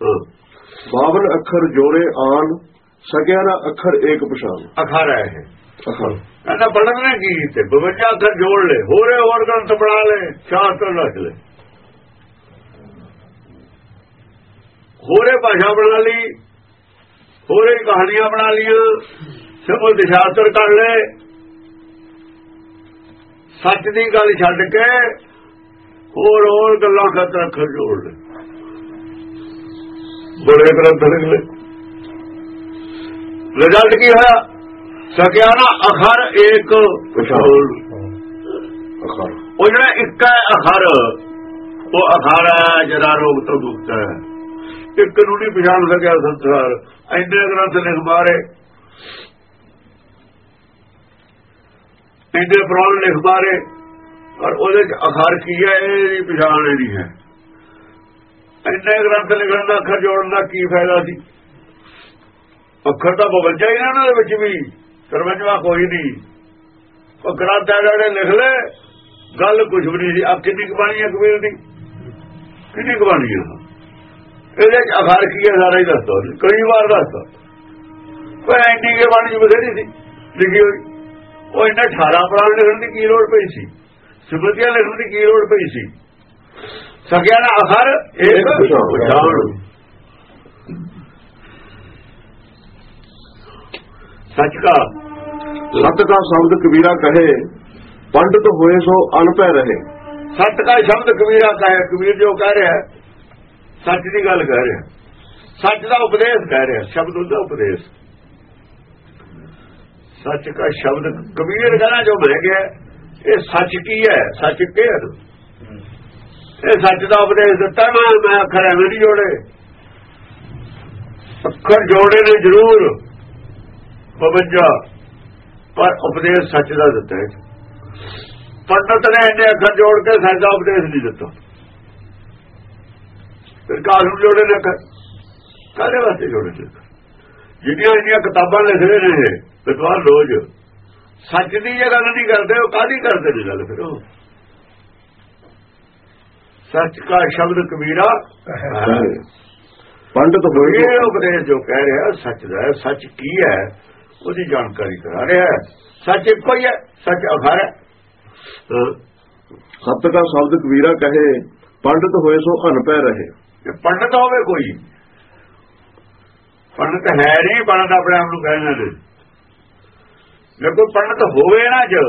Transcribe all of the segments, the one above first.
ਬਾਵਨ ਅੱਖਰ ਜੋੜੇ ਆਨ ਸਕਿਆ ਨਾ ਅੱਖਰ ਏਕ ਪਛਾਨ। ਅਖਾਰਾ ਹੈ ਅੱਖਰ। ਕਹਿੰਦਾ ਪੜਨ ਨੇ ਕੀ ਤੇ 52 ਅੱਖਰ ਜੋੜ ਲੈ ਹੋਰੇ ਹੋਰ ਗ੍ਰੰਥ ਬਣਾ ਲੈ ਸ਼ਾਸਤਰ ਰੱਖ ਲੈ। ਹੋਰੇ ਭਾਸ਼ਾ ਬਣਾ ਲਈ ਹੋਰੇ ਕਹਾਣੀਆਂ ਬਣਾ ਲਈਆਂ ਸਿਮਲ ਦਿਸ਼ਾਸਤਰ ਕਰ ਲੈ। ਸੱਚ ਦੀ ਗੱਲ ਛੱਡ ਕੇ ਹੋਰ ਹੋਰ ਗੱਲਾਂ ਖਾਤਰ ਅੱਖਰ ਜੋੜ ਲੈ। ਬੜੇ ਗ੍ਰੰਥ ਲਿਖ। ਲੈ ਰਿਜ਼ਲਟ ਕੀ ਹੋਇਆ? ਸਕਿਆ ਨਾ ਅਖਰ। ਇੱਕ ਪਛਾਣ ਅੱਖਰ। ਉਹ ਜਿਹੜਾ ਇੱਕ ਹੈ ਅਖਰ ਉਹ ਅਖਰ ਹੈ ਜਿਹੜਾ ਰੋਗ ਤੋਂ ਮੁਕਤ ਹੈ। ਇੱਕ ਨੂੰ ਨਹੀਂ ਪਛਾਣ ਸਕਿਆ ਸੰਸਾਰ। ਇੰਨੇ ਗ੍ਰੰਥ ਲਿਖ ਮਾਰੇ। ਇੰਨੇ ਪ੍ਰਾਣ ਲਿਖ ਮਾਰੇ। ਔਰ ਉਹਦੇ ਚ ਅਖਰ ਕੀ ਹੈ ਇਹ ਨਹੀਂ ਪਛਾਣ ਨਹੀਂ ਹੈ। ਇੰਨੇ ਗ੍ਰੰਥ ਲਿਖਣ ਦਾ ਅੱਖਰ ਜੋੜਨ ਦਾ ਕੀ ਫਾਇਦਾ ਸੀ? ਅੱਖਰ ਤਾਂ 52 ਹੀ ਨੇ ਉਹਨਾਂ ਦੇ ਵਿੱਚ ਵੀ। ਸਰਵੰਜਵਾ ਕੋਈ ਨਹੀਂ ਉਹ ਗ੍ਰੰਥ ਆ ਜਿਹੜੇ ਲਿਖ ਲੈ ਗੱਲ ਕੁਝ ਵੀ ਨਹੀਂ ਆ ਕਿੰਨੀ ਕਬਾਣੀ ਹੈ ਕਬੀਰ ਦੀ? ਕਿੰਨੀ ਕਬਾਣੀ ਹੈ ਇਹਦੇ ਚ ਅਖਰ ਕੀ ਹੈ ਸਾਰਾ ਹੀ ਦੱਸਦਾ ਕਈ ਵਾਰ ਦੱਸਦਾ। ਕੋਈ ਐਂਡੀ ਕੇ ਬਾਣੀ ਚ ਬਥੇਰੀ ਸੀ, ਲਿਖੀ ਹੋਈ। ਉਹ ਇਹਨਾਂ 18 ਪ੍ਰਾਣ ਲਿਖਣ ਦੀ ਕੀ ਲੋੜ ਪਈ ਸੀ? ਸਿਮਰਤੀਆਂ ਲਿਖਣ ਦੀ ਕੀ ਲੋੜ ਪਈ ਸੀ? ਸਕਿਆ ਨਾ ਅਖਰ ਇੱਕ ਪਛਾਣ ਸੱਚ ਕਾ। ਸਤ ਦਾ ਸ਼ਬਦ ਕਬੀਰਾ ਕਹੇ ਪੰਡਤ ਹੋਏ ਸੋ ਅਨਪੈ ਰਹੇ। ਸੱਚ ਦਾ ਸ਼ਬਦ ਕਬੀਰਾ ਕਹੇ ਕਬੀਰ ਜੋ ਕਹਿ ਰਿਹਾ ਸੱਚ ਦੀ ਗੱਲ ਕਹਿ ਰਿਹਾ। ਸੱਚ ਦਾ ਉਪਦੇਸ਼ ਕਹਿ ਰਿਹਾ ਸ਼ਬਦ ਉਹਦਾ ਉਪਦੇਸ਼। ਸੱਚ ਦਾ ਸ਼ਬਦ ਕਬੀਰ ਕਹਿੰਦਾ ਜੋ ਬਹਿ ਗਿਆ ਇਹ ਸੱਚ ਕੀ ਹੈ? ਸੱਚ ਕੀ ਹੈ ਇਹ ਸੱਚ ਦਾ ਉਪਦੇਸ਼ ਦਿੱਤਾ ਨਾ, ਮੈਂ ਅੱਖਰ ਐਵੇਂ ਨਹੀਂ ਜੋੜੇ। ਅੱਖਰ ਜੋੜੇ ਨੇ ਜ਼ਰੂਰ 52 ਪਰ ਉਪਦੇਸ਼ ਸੱਚ ਦਾ ਦਿੱਤਾ ਹੈ। ਪੰਡਤ ਨੇ ਇਹਨੇ ਅੱਖਰ ਜੋੜ ਕੇ ਸੱਚ ਦਾ ਉਪਦੇਸ਼ ਨਹੀਂ ਦਿੱਤਾ। ਫਿਰ ਕਾਸ ਨੂੰ ਜੋੜੇ ਨੇ ਅੱਖਰ? ਕਾਹਦੇ ਵਾਸਤੇ ਜੋੜੇ ਨੇ ਅੱਖਰ? ਜਿਹੜੀਆਂ ਇੰਨੀਆਂ ਕਿਤਾਬਾਂ ਲਿਖਦੇ ਨੇ ਇਹ, ਵਿਦਵਾਨ ਰੋਜ਼, ਸੱਚ ਦੀ ਇਹ ਗੱਲ ਨਹੀਂ ਕਰਦੇ, ਉਹ ਕਾਦੀ ਕਰਦੇ ਨੇ ਗੱਲ ਫਿਰ ਉਹ? ਸੱਚ ਦਾ ਸ਼ਬਦ ਕਬੀਰਾ। ਪੰਡਤ ਹੋਏ ਇਹ ਉਪਦੇਸ਼ ਜੋ ਕਹਿ ਰਿਹਾ ਸੱਚ ਦਾ ਹੈ ਸੱਚ ਕੀ ਹੈ ਉਹਦੀ ਜਾਣਕਾਰੀ ਕਰਾ ਰਿਹਾ ਹੈ। ਸੱਚ ਇੱਕੋ ਹੀ ਹੈ ਸੱਚ ਅਖਰ ਹੈ। ਸਤ ਦਾ ਸ਼ਬਦ ਕਬੀਰਾ ਕਹੇ ਪੰਡਤ ਹੋਏ ਸੋ ਅਨਪੈ ਰਹੇ। ਕਿ ਪੰਡਤ ਹੋਵੇ ਕੋਈ ਪੰਡਤ ਹੈ ਨਹੀਂ ਪੰਡਤ ਆਪਣੇ ਆਪ ਨੂੰ ਕਹਿੰਦੇ ਨੇ ਜੇ ਕੋਈ ਪੰਡਤ ਹੋਵੇ ਨਾ ਜ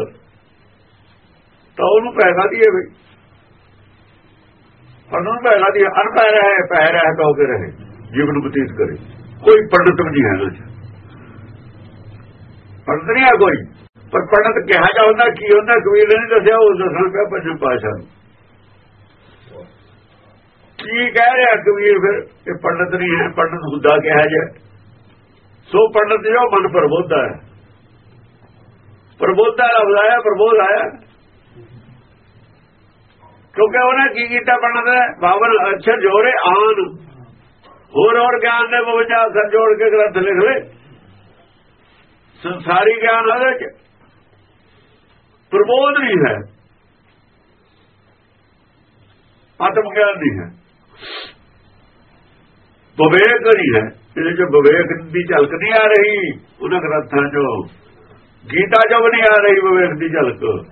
ਤਾਂ ਉਹਨੂੰ ਪੈਸਾ ਦੀਏ ਬਈ। ਪੰਡਤ ਨੂੰ ਦੀ ਦੀਏ ਅਨਪੈ ਰਹੇ ਪੈ ਰਹੇ ਕਹੋ ਕੇ ਰਹੇ, ਜੀਵਨ ਬਤੀਤ ਕਰੇ। ਕੋਈ ਪੰਡਤ ਨਹੀਂ ਹੈ ਨਾ ਪੰਡਤ ਨਹੀਂ ਹੈ ਕੋਈ। ਪਰ ਪੰਡਤ ਕਿਹਾ ਜਾ ਹੁੰਦਾ, ਕੀ ਹੁੰਦਾ, ਕਬੀਰ ਨੇ ਨਹੀਂ ਦੱਸਿਆ, ਉਹ ਦੱਸਣ ਪਿਆ ਪੰਜਮ ਪਾਸ਼ਾ ਨੂੰ। ਕੀ ਕਹਿ ਰਿਹਾ ਕਬੀਰ ਫਿਰ? ਇਹ ਪੰਡਤ ਨਹੀਂ ਹੈ, ਪੰਡਤ ਹੁੰਦਾ ਕਿਹਾ ਜਾ। ਸੋ ਪੰਡਤ ਜੋ ਮਨ ਪ੍ਰਬੋਧਾ ਹੈ। ਪ੍ਰਬੋਧਾ ਲਫ਼ਜ਼ ਆਇਆ, ਪ੍ਰਬੋਧ ਆਇਆ। ਕਿਉਂਕਿ ਉਹਨੇ ਕੀ ਕੀਤਾ ਬਣਦਾ ਨੇ ਅੱਛਰ ਜੋਰੇ ਜੋੜੇ ਆਨ। ਹੋਰ ਹੋਰ ਗਿਆਨ ਦੇ ਬਵਜਾ ਅਖਰ ਜੋੜ ਕੇ ਗ੍ਰੰਥ ਲਿਖ ਲੈ। ਸੰਸਾਰੀ ਗਿਆਨ ਉਹਦੇ ਚ। ਪ੍ਰਬੋਧ ਨਹੀਂ ਹੈ। ਆਤਮ ਗਿਆਨ ਨਹੀਂ ਹੈ। ਵਿਵੇਕ ਨਹੀਂ ਹੈ। ਇਹਦੇ ਚ ਵਿਵੇਕ ਦੀ ਝਲਕ ਨਹੀਂ ਆ ਰਹੀ। ਉਹਨਾਂ ਗ੍ਰੰਥਾਂ ਚੋਂ ਗੀਤਾ ਚੋਂ ਵੀ ਨਹੀਂ ਆ ਰਹੀ ਵਿਵੇਕ ਦੀ ਝਲਕ।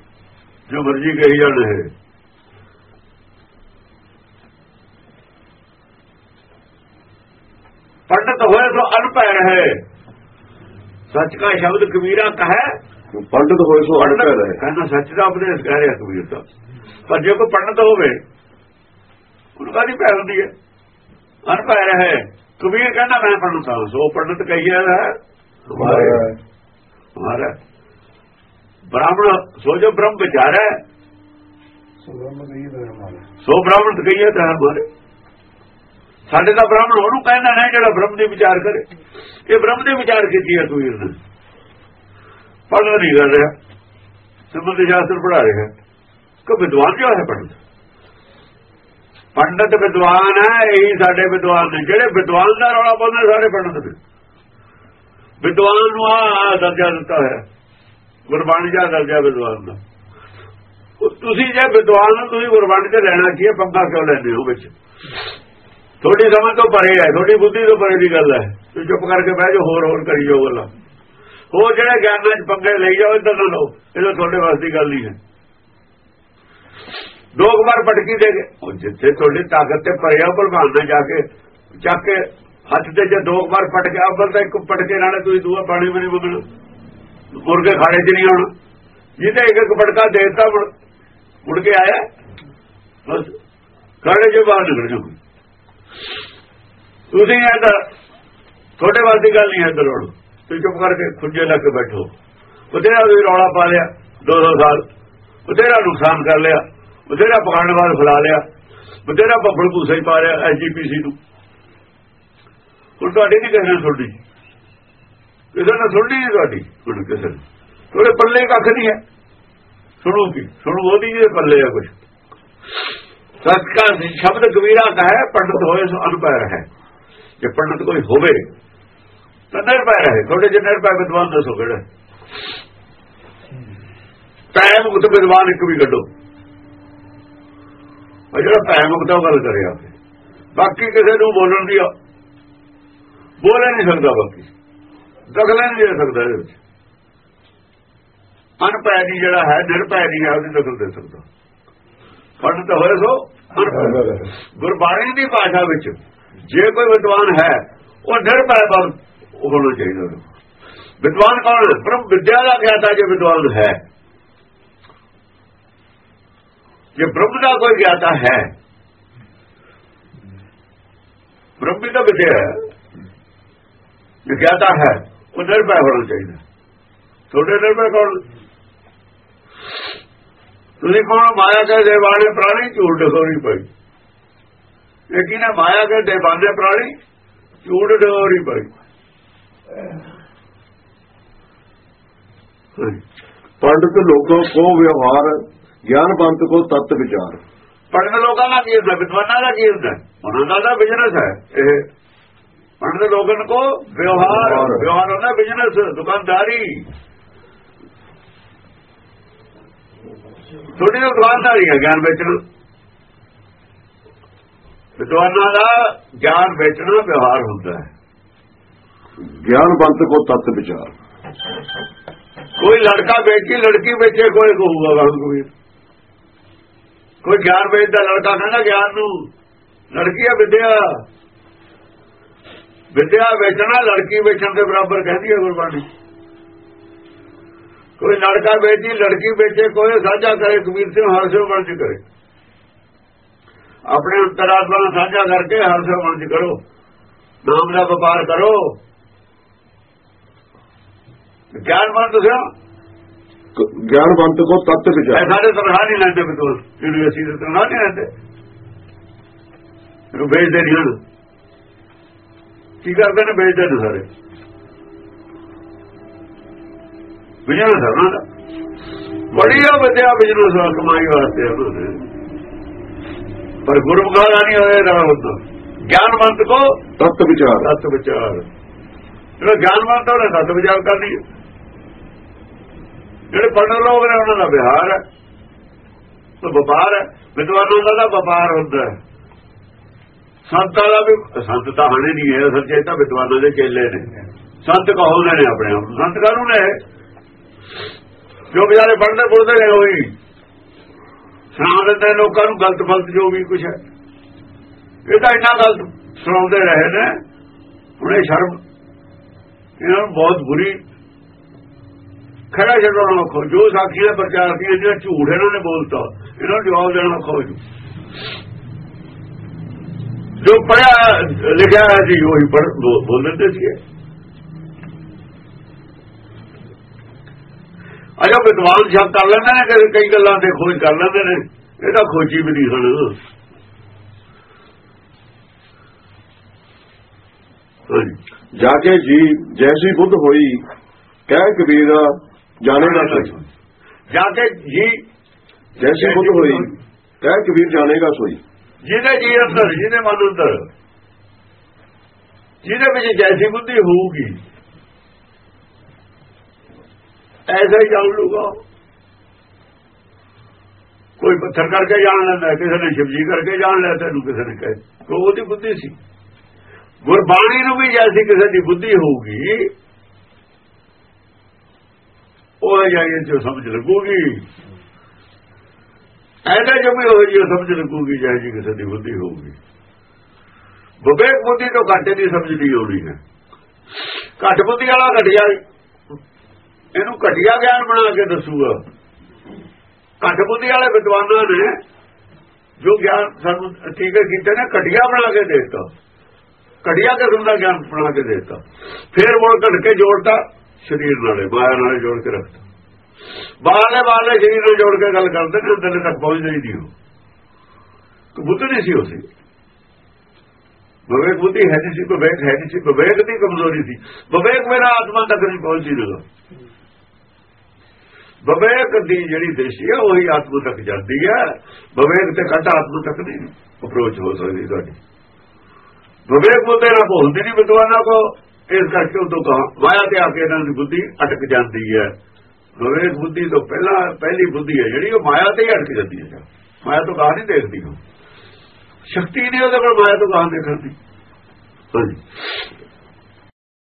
ਜੋ ਮਰਜ਼ੀ ਕਹੀ ਜਾਣ ਹੈ ਪੰਡਤ ਹੋਏ ਸੋ ਅਨਪੈ ਰਹੇ ਸੱਚ ਕਾ ਸ਼ਬਦ ਕਬੀਰਾ ਕਹੈ। ਪੰਡਤ ਹੋਏ ਸੋ ਅਨਪੈ ਰਹੇ ਕਹਿੰਦਾ ਸੱਚ ਦਾ ਉਪਦੇਸ਼ ਕਹਿ ਰਿਹਾ ਕਬੀਰ ਦਾ। ਪਰ ਜੇ ਕੋਈ ਪੰਡਤ ਹੋਵੇ ਉਹਨੂੰ ਕਾਹਦੀ ਪੈ ਹੁੰਦੀ ਹੈ? ਅਨਪੈ ਰਹੇ ਕਬੀਰ ਕਹਿੰਦਾ ਮੈਂ ਪੰਡਤ ਹਾਂ। ਸੋ ਪੰਡਤ ਕਹੀਆ ਹੈ ਹਮਾਰਾ ਬ੍ਰਾਹਮਣ ਸੋ ਜੋ ਬ੍ਰਹਮ ਵਿਚਾਰ ਹੈ ਸੋ ਬ੍ਰਾਹਮਣ ਕਹੀਏ ਤਾਂ ਹਮਾਰੇ ਸਾਡੇ ਦਾ ਬ੍ਰਾਹਮਣ ਉਹਨੂੰ ਕਹਿੰਦਾ ਨਾ ਜਿਹੜਾ ਬ੍ਰਹਮ ਦੇ ਵਿਚਾਰ ਕਰੇ। ਇਹ ਬ੍ਰਹਮ ਦੇ ਵਿਚਾਰ ਕੀਤੀ ਹੈ ਕਬੀਰ ਨੇ ਪੜ੍ਹ ਨਹੀਂ ਕਰ ਰਿਹਾ। ਸਿਮਰਤ ਸ਼ਾਸਤਰ ਪੜ੍ਹਾ ਰਿਹਾ। ਕਿ ਵਿਦਵਾਨ ਜੋ ਹੈ ਪੰਡਤ? ਪੰਡਤ ਵਿਦਵਾਨ ਹੈ, ਇਹੀ ਸਾਡੇ ਵਿਦਵਾਨ ਨੇ। ਜਿਹੜੇ ਵਿਦਵਾਨ ਦਾ ਰੌਲਾ ਪਾਉਂਦੇ ਸਾਰੇ ਪੰਡਤ ਨੇ। ਵਿਦਵਾਨ ਨੂੰ ਆ ਦਰਜਾ ਦਿੱਤਾ ਹੋਇਆ। ਗੁਰਬਾਣੀ ਦਾ ਦਰਜਾ ਵਿਦਵਾਨ ਦਾ। ਉਹ ਤੁਸੀਂ ਜੇ ਵਿਦਵਾਨ ਨੂੰ ਤੁਸੀਂ ਗੁਰਬਾਣੀ ਤੇ ਲੈਣਾ ਕੀ ਪੰਗਾ ਕਿਉਂ ਲੈਂਦੇ ਹੋ ਵਿੱਚ? ਥੋੜੀ ਸਮਝ ਤੋਂ ਪਰੇ ਹੈ ਥੋੜੀ ਬੁੱਧੀ ਤੋਂ ਪਰੇ ਦੀ ਗੱਲ ਹੈ। ਤੂੰ ਚੁੱਪ ਕਰਕੇ ਬਹਿ ਜਾ ਹੋਰ ਹੋਰ ਕਰੀ ਜਾਓ ਗੱਲਾਂ। ਹੋਰ ਜਿਹੜੇ ਗਿਆਨਾਂ 'ਚ ਪੰਗੇ ਲਈ ਜਾਓ, ਇੱਧਰ ਨਾ ਲਓ। ਇਹ ਤਾਂ ਤੁਹਾਡੇ ਵਾਸਤੇ ਦੀ ਗੱਲ ਨਹੀਂ ਹੈ। ਦੋ ਕੁ ਵਾਰ ਪਟਕੀ ਦੇ ਗਏ ਉਹ ਜਿੱਥੇ ਤੁਹਾਡੀ ਤਾਕਤ ਤੇ ਪਰਿਆ ਭਲਵਾਨ ਨੇ ਜਾ ਕੇ ਚੱਕ ਕੇ ਹੱਥ ਤੇ ਜੇ ਦੋ ਕੁ ਵਾਰ ਪਟ ਉੱਪਰ ਤਾਂ ਇੱਕ ਪਟਕੇ ਨਾਲ ਤੁਸੀਂ ਦੂਆ ਪਾਣੀ ਵੀ ਨਹੀਂ ਮੰਗਣਾ। ਮੁਰਗੇ ਖਾਣੇ 'ਚ ਨਹੀਂ ਆਉਣਾ। ਜਿਹਦੇ ਇੱਕ ਇੱਕ ਪਟਕਾ ਦੇਤਾ, ਮੁੜ ਮੁੜ ਕੇ ਆਇਆ, ਬਸ, ਖਾਣੇ 'ਚ ਬਾਹਰ ਨਿਕਲ ਜਾਓ। ਤੁਸੀਂ ਇੱਧਰ ਤੁਹਾਡੇ ਦੀ ਗੱਲ ਨਹੀਂ ਹੈ ਇੱਧਰ ਤੁਸੀਂ ਚੁੱਪ ਕਰਕੇ ਖੁੱਜੇ ਲੱਗ ਕੇ ਬੈਠੋ। ਬਥੇਰਾ ਵੀ ਰੌਲਾ ਪਾ ਲਿਆ, ਦੋ ਦੋ ਸਾਲ। ਬਥੇਰਾ ਨੁਕਸਾਨ ਕਰ ਲਿਆ, ਬਥੇਰਾ ਪਖੰਡਵਾਦ ਫਲਾ ਲਿਆ, ਬਥੇਰਾ ਭੱਫੜ ਭੂਸਾ ਹੀ ਪਾ ਲਿਆ ਐਸਜੀਪੀਸੀ ਨੂੰ। ਹੁਣ ਤੁਹਾਡੀ ਨਹੀਂ ਕਹਿਣਾ ਤੁਹਾਡੀ ਕਿਸੇ ਨੇ ਸੁਣਨੀ ਨਹੀਂ ਤੁਹਾਡੀ, ਹੁਣ ਕਿਸੇ ਨੇ। ਤੁਹਾਡੇ ਪੱਲੇ ਕੱਖ ਨਹੀਂ ਹੈ। ਸੁਣੋ ਕੀ, ਸੁਣੋ ਉਹਦੀ ਜਿਹਦੇ ਪੱਲੇ ਆ ਕੁਝ ਸਤ ਕਾ ਸ਼ਬਦ ਕਬੀਰਾ ਕਹੇ ਪੰਡਤ ਹੋਏ ਸੋ ਅਨਪੈ ਹੈ। ਜੇ ਪੰਡਤ ਕੋਈ ਹੋਵੇ, ਤਾਂ ਨਿਰਭੈ ਰਹੇ। ਤੁਹਾਡੇ ਜੇ ਨਿਰਭੈ ਵਿਦਵਾਨ ਦੱਸੋ ਕਿਹੜਾ? ਪੈ ਮੁਕਤ ਵਿਦਵਾਨ ਇੱਕ ਵੀ ਕੱਢੋ। ਉਹ ਜਿਹੜਾ ਪੈ ਮੁਕਤ ਉਹ ਗੱਲ ਕਰਿਆ ਬਾਕੀ ਕਿਸੇ ਨੂੰ ਬੋਲਣ ਦੀ ਬੋਲ ਨਹੀਂ ਸਕਦਾ ਬਾਕੀ। ਦਖਲ ਨਹੀਂ ਦੇ ਸਕਦਾ ਇਹਦੇ ਵਿੱਚ। ਅਨਪੈ ਦੀ ਜਿਹੜਾ ਹੈ, ਨਿਰਭੈ ਦੀ ਹੈ ਉਹਦੀ ਦਖਲ ਦੇ ਸਕਦਾ। ਪੰਡਤ ਹੋਏ ਸੋ ਗੁਰਬਾਣੀ ਦੀ ਭਾਸ਼ਾ ਵਿੱਚ ਜੇ ਕੋਈ ਵਿਦਵਾਨ ਹੈ, ਉਹ ਨਿਰਭੈ ਬਲ ਹੋਣਾ ਚਾਹੀਦਾ ਵਿਦਵਾਨ ਕੌਣ ਹੈ? ਬ੍ਰਹਮ ਵਿਦਿਆ ਦਾ ਗਿਆਤਾ ਜੇ ਵਿਦਵਾਨ ਹੈ। ਜੇ ਬ੍ਰਹਮ ਦਾ ਕੋਈ ਗਿਆਤਾ ਹੈ। ਬ੍ਰਹਮ ਵੀ ਤਾਂ ਵਿਦਿਆ ਹੈ। ਜੇ ਗਿਆਤਾ ਹੈ, ਉਹ ਨਿਰਭੈ ਹੋਣਾ ਚਾਹੀਦਾ। ਤੁਹਾਡੇ ਨਿਰਭੈ ਕੌਣ? ਤੁਸੀਂ ਕੌਣ ਮਾਇਆ ਦੇ ਦੇਵਾਨੇ ਪ੍ਰਾਣੀ ਝੂਠ ਡੋਰੀ ਪਈ। ਇਹ ਕਿਨੇ ਮਾਇਆ ਦੇ ਦੇਵਾਨੇ ਪ੍ਰਾਣੀ ਝੂਠ ਡੋਰੀ ਪਈ। ਪੰਡਤ ਲੋਕਾਂ ਕੋ ਵਿਵਹਾਰ ਗਿਆਨਵੰਤ ਕੋ ਤਤ ਵਿਚਾਰ। ਪੜਨ ਲੋਕਾਂ ਦਾ ਕੀ ਹੁੰਦਾ? ਵਿਦਵਾਨਾਂ ਦਾ ਕੀ ਹੁੰਦਾ? ਉਹਨਾਂ ਦਾ ਤਾਂ ਬਿਜ਼ਨਸ ਹੈ। ਇਹ ਪੜਨ ਲੋਕਾਂ ਕੋ ਵਿਵਹਾਰ ਵਿਵਹਾਰ। ਹੁੰਦਾ ਬਿਜ਼ਨਸ ਦੁਕਾਨਦਾਰੀ। ਥੋੜੀ ਜਿਹੀ ਦੁਕਾਨਦਾਰੀ ਹੈ ਗਿਆਨ ਵੇਚਣਾ। ਵਿਦਵਾਨਾਂ ਦਾ ਗਿਆਨ ਵੇਚਣਾ ਵਿਵਹਾਰ ਹੁੰਦਾ ਹੈ। ਗਿਆਨਵੰਤ ਕੋ ਤਤ ਵਿਚਾਰ। ਕੋਈ ਲੜਕਾ ਵੇਚੀ ਲੜਕੀ ਵੇਚੇ ਕੋਈ ਕਹੂਗਾ ਗੱਲ ਕੋਈ। ਕੋਈ ਗਿਆਨ ਵੇਚਦਾ ਲੜਕਾ ਕਹਿੰਦਾ ਗਿਆਨ ਨੂੰ ਲੜਕੀ ਆ ਵਿਦਿਆ। ਵਿਦਿਆ ਵੇਚਣਾ ਲੜਕੀ ਵੇਚਣ ਦੇ ਬਰਾਬਰ ਕਹਿੰਦੀ ਹੈ ਗੁਰਬਾਣੀ। ਕੋਈ ਲੜਕਾ ਵੇਚੀ ਲੜਕੀ ਵੇਚੇ ਕੋਈ ਸਾਂਝਾ ਕਰੇ ਕਬੀਰ ਸਿੰਘ ਹਰ ਸੇ ਵਰਜ ਕਰੇ। ਆਪਣੇ ਅੰਤਰਾਤਮਾ ਨਾਲ ਸਾਂਝਾ ਕਰਕੇ ਹਰ ਸੇ ਵਰਜ ਕਰੋ। ਨਾਮ ਦਾ ਵਪਾਰ ਕਰੋ। ਗਿਆਨਵਾਨ ਤੁਸੀਂ ਕ- ਗਿਆਨਵੰਤ ਕੋ ਤਤ ਵਿਚਾਰ। ਐਸਾ ਦੇ ਤਨਖਾਹ ਨਹੀਂ ਲੈਂਦੇ ਬਿਲਕੁਲ। ਯੂਨੀਵਰਸਿਟੀ ਦੇ ਤਨਖਾਹ ਨਹੀਂ ਲੈਂਦੇ। ਇਹਨੂੰ ਵੇਚਦੇ ਨਹੀਂ ਕੀ ਕਰਦੇ ਨੇ? ਵੇਚਦੇ ਨੇ ਸਾਰੇ। ਬਿਜਨਸ ਹੈ ਉਹਨਾਂ ਦਾ। ਬੜੀਆ ਵਿਦਿਆ ਬਿਜਨਸ ਕਮਾਈ ਵਾਸਤੇ ਉਹਨਾਂ ਦੇ। ਪਰ ਗੁਰਮੁਖਾਂ ਦਾ ਨਹੀਂ ਹੋਏ ਰਹਾ ਹੁੰਦਾ ਗਿਆਨਵੰਤ ਕੋ ਤਤ ਵਿਚਾਰ ਸਤ ਵਿਚਾਰ ਜਿਹੜਾ ਗਿਆਨਵੰਤ ਉਹਨੇ ਸਤ ਵਿਚਾਰ ਕਰਨੀ ਹੈ। ਜਿਹੜੇ ਪੜ੍ਹਨ ਲੋਕ ਨੇ ਉਹਨਾਂ ਦਾ ਵਿਹਾਰ ਹੈ। ਉਹ ਵਪਾਰ ਹੈ। ਵਿਦਵਾਨਾਂ ਦਾ ਤਾਂ ਵਪਾਰ ਹੁੰਦਾ ਹੈ। ਸੰਤਾਂ ਦਾ ਵੀ ਸੰਤ ਤਾਂ ਹਣੇ ਨਹੀਂ ਹੈ ਸੱਚੇ ਤਾਂ ਵਿਦਵਾਨਾਂ ਦੇ ਚੇਲੇ ਨੇ। ਸੰਤ ਕਹੋਗੇ ਨੇ ਆਪਣੇ ਆਪ ਨੂੰ। ਸੰਤ ਕਾਹਨੂੰ ਨੇ ਜੋ ਵਿਚਾਰੇ ਪੜ੍ਹਦੇ ਪੁੱਛਦੇ ਨੇ ਹੋਈ ਸੁਣਾ ਦਿੰਦੇ ਲੋਕਾਂ ਨੂੰ, ਗਲਤ ਫਲਤ ਜੋ ਵੀ ਕੁਝ ਹੈ। ਇਹ ਤਾਂ ਇੰਨਾ ਗਲਤ ਸੁਣਾਉਂਦੇ ਰਹੇ ਨੇ। ਹੁਣ ਸ਼ਰਮ। ਇਹਨਾਂ ਨੂੰ ਬਹੁਤ ਬੁਰੀ ਖੜਾ ਛੱਡਣਾ ਔਖਾ ਜੋ ਸਾਖੀਆਂ ਪ੍ਰਚਾਰ ਸੀ ਜਿਹੜਾ ਝੂਠ ਇਹਨਾਂ ਨੇ ਬੋਲਤਾ, ਇਹਨਾਂ ਨੂੰ ਜਵਾਬ ਦੇਣਾ ਔਖਾ ਹੋ ਜੂ ਜੋ ਪੜਿਆ ਲਿਖਿਆ ਹੈ ਜੀ ਉਹੀ ਪੜ੍ਹ ਬੋ- ਬੋਲ ਅਜਾ ਵਿਦਵਾਨ ਜਦ ਕਰ ਲੈਂਦੇ ਨੇ ਕਈ- ਕਈ ਗੱਲਾਂ ਤੇ ਖੋਜ ਕਰ ਲੈਂਦੇ ਨੇ ਇਹ ਤਾਂ ਖੋਜੀ ਵੀ ਨਹੀਂ ਹਾਂਜੀ। ਜਾ ਕੇ ਜੀ ਜੈਸੀ ਬੁੱਧ ਹੋਈ ਕਹਿ ਕਬੀਰ ਜਾਣੇ ਨਾ ਸੋਈ। ਜਾ ਕੇ ਜੀ ਜੈਸੀ ਬੁੱਧ ਹੋਈ ਕਹਿ ਕਬੀਰ ਜਾਣੇਗਾ ਸੋਈ। ਜਿਹਦੇ ਜੀ ਅੰਦਰ ਜਿਹਦੇ ਮਨ ਅੰਦਰ ਜਿਹਦੇ ਵਿੱਚ ਜੈਸੀ ਬੁੱਧੀ ਹੋਊਗੀ ਐਸਾ ਹੀ ਜਾਣ ਲੂਗਾ ਕੋਈ ਪੱਥਰ ਕਰਕੇ ਜਾਣ ਲੈਂਦਾ, ਕਿਸੇ ਨੇ ਸ਼ਿਵਜੀ ਕਰਕੇ ਜਾਣ ਲਿਆ, ਤੈਨੂੰ ਕਿਸੇ ਨੇ ਕਹੇ ਉਹ ਉਹਦੀ ਬੁੱਧੀ ਸੀ। ਗੁਰਬਾਣੀ ਨੂੰ ਵੀ ਜੈਸੀ ਕਿਸੇ ਦੀ ਬੁੱਧੀ ਹੋਊਗੀ, ਉਹ ਜਾਈਏ ਜੋ ਸਮਝ ਲੱਗੂਗੀ। ਐਦਾ ਜੋ ਵੀ ਹੋਈ ਜੋ ਸਮਝ ਲੱਗੂਗੀ ਜਾਈ ਜੀ ਕਿਸੇ ਦੀ ਬੁੱਧੀ ਹੋਊਗੀ। ਵਿਵੇਕ ਬੁੱਧੀ ਤੋਂ ਘੱਟ ਦੀ ਸਮਝ ਨਹੀਂ ਹੋਣੀ ਹੈ ਘੱਟ ਬੁੱਧੀ ਵਾਲਾ ਘਟਿਆ ਇਹਨੂੰ ਘਟਿਆ ਗਿਆਨ ਬਣਾ ਕੇ ਦੱਸੂਗਾ। ਘੱਟ ਬੁੱਧੀ ਵਾਲੇ ਵਿਦਵਾਨਾਂ ਨੇ ਜੋ ਗਿਆਨ ਸਾਨੂੰ ਠੀਕ ਕੀਤੇ ਨੇ, ਘਟਿਆ ਬਣਾ ਕੇ ਦੇਤਾ। ਘਟਿਆ ਕਿਸਮ ਦਾ ਗਿਆਨ ਬਣਾ ਕੇ ਦਿੱਤਾ। ਫਿਰ ਮੁੜ ਘਟ ਕੇ ਜੋੜਤਾ, ਸਰੀਰ ਨਾਲੇ ਮਾਇਆ ਨਾਲੇ ਜੋੜ ਕੇ ਰੱਖਤਾ। ਬਾਹਰਲੇ ਬਾਹਰਲੇ ਸਰੀਰ ਨਾਲ ਜੋੜ ਕੇ ਗੱਲ ਕਰਦੇ ਨੇ ਅੰਦਰਲੇ ਤੱਕ ਪਹੁੰਚਦੇ ਹੀ ਨਹੀਂ ਉਹ। ਬੁੱਧ ਨਹੀਂ ਸੀ ਉਸੇ। ਵਿਵੇਕ ਬੁੱਧੀ ਹੈ ਨਹੀਂ ਸੀ ਵਿਵੇਕ ਹੈ ਨਹੀਂ ਸੀ ਵਿਵੇਕ ਦੀ ਕਮਜ਼ੋਰੀ ਸੀ। ਵਿਵੇਕ ਮੇਰਾ ਆਤਮਾ ਤੱਕ ਨਹੀਂ ਪਹੁੰਚੀ ਨਗਾ ਵਿਵੇਕ ਦੀ ਜਿਹੜੀ ਦ੍ਰਿਸ਼ਟੀ ਹੈ ਉਹੀ ਆਤਮ ਤੱਕ ਜਾਂਦੀ ਹੈ ਵਿਵੇਕ ਤੇ ਘੱਟ ਆਤਮ ਤੱਕ ਨਹੀਂ ਅਪਰੋਚ ਹੋ ਸਕਦੀ ਤੁਹਾਡੀ। ਵਿਵੇਕ ਬੁੱਧੀ ਨਾਲ ਭੁੱਲਦੀ ਨਹੀਂ ਵਿਦਵਾਨਾਂ ਕੋ ਇਸ ਕਰਕੇ ਉਹ ਤੋਂ ਕਹਾ ਮਾਇਆ ਤੇ ਆ ਕੇ ਇਹਨਾਂ ਦੀ ਬੁੱਧੀ ਅਟਕ ਜਾਂਦੀ ਹੈ ਵਿਵੇਕ ਬੁੱਧੀ ਤੋਂ ਪਹਿਲਾਂ, ਪਹਿਲੀ ਬੁੱਧੀ ਹੈ ਜਿਹੜੀ, ਉਹ ਮਾਇਆ ਤੇ ਹੀ ਅਟਕ ਜਾਂਦੀ ਹੈ ਮਾਇਆ ਤੋਂ ਬਾਹਰ ਨਹੀਂ ਦੇਖਦੀ ਉਹ। ਸ਼ਕਤੀ ਨਹੀਂ ਉਹਦੇ ਕੋਲ, ਮਾਇਆ ਤੋਂ ਬਾਹਰ ਦੇਖਣ ਦੀ ਹਾਂਜੀ।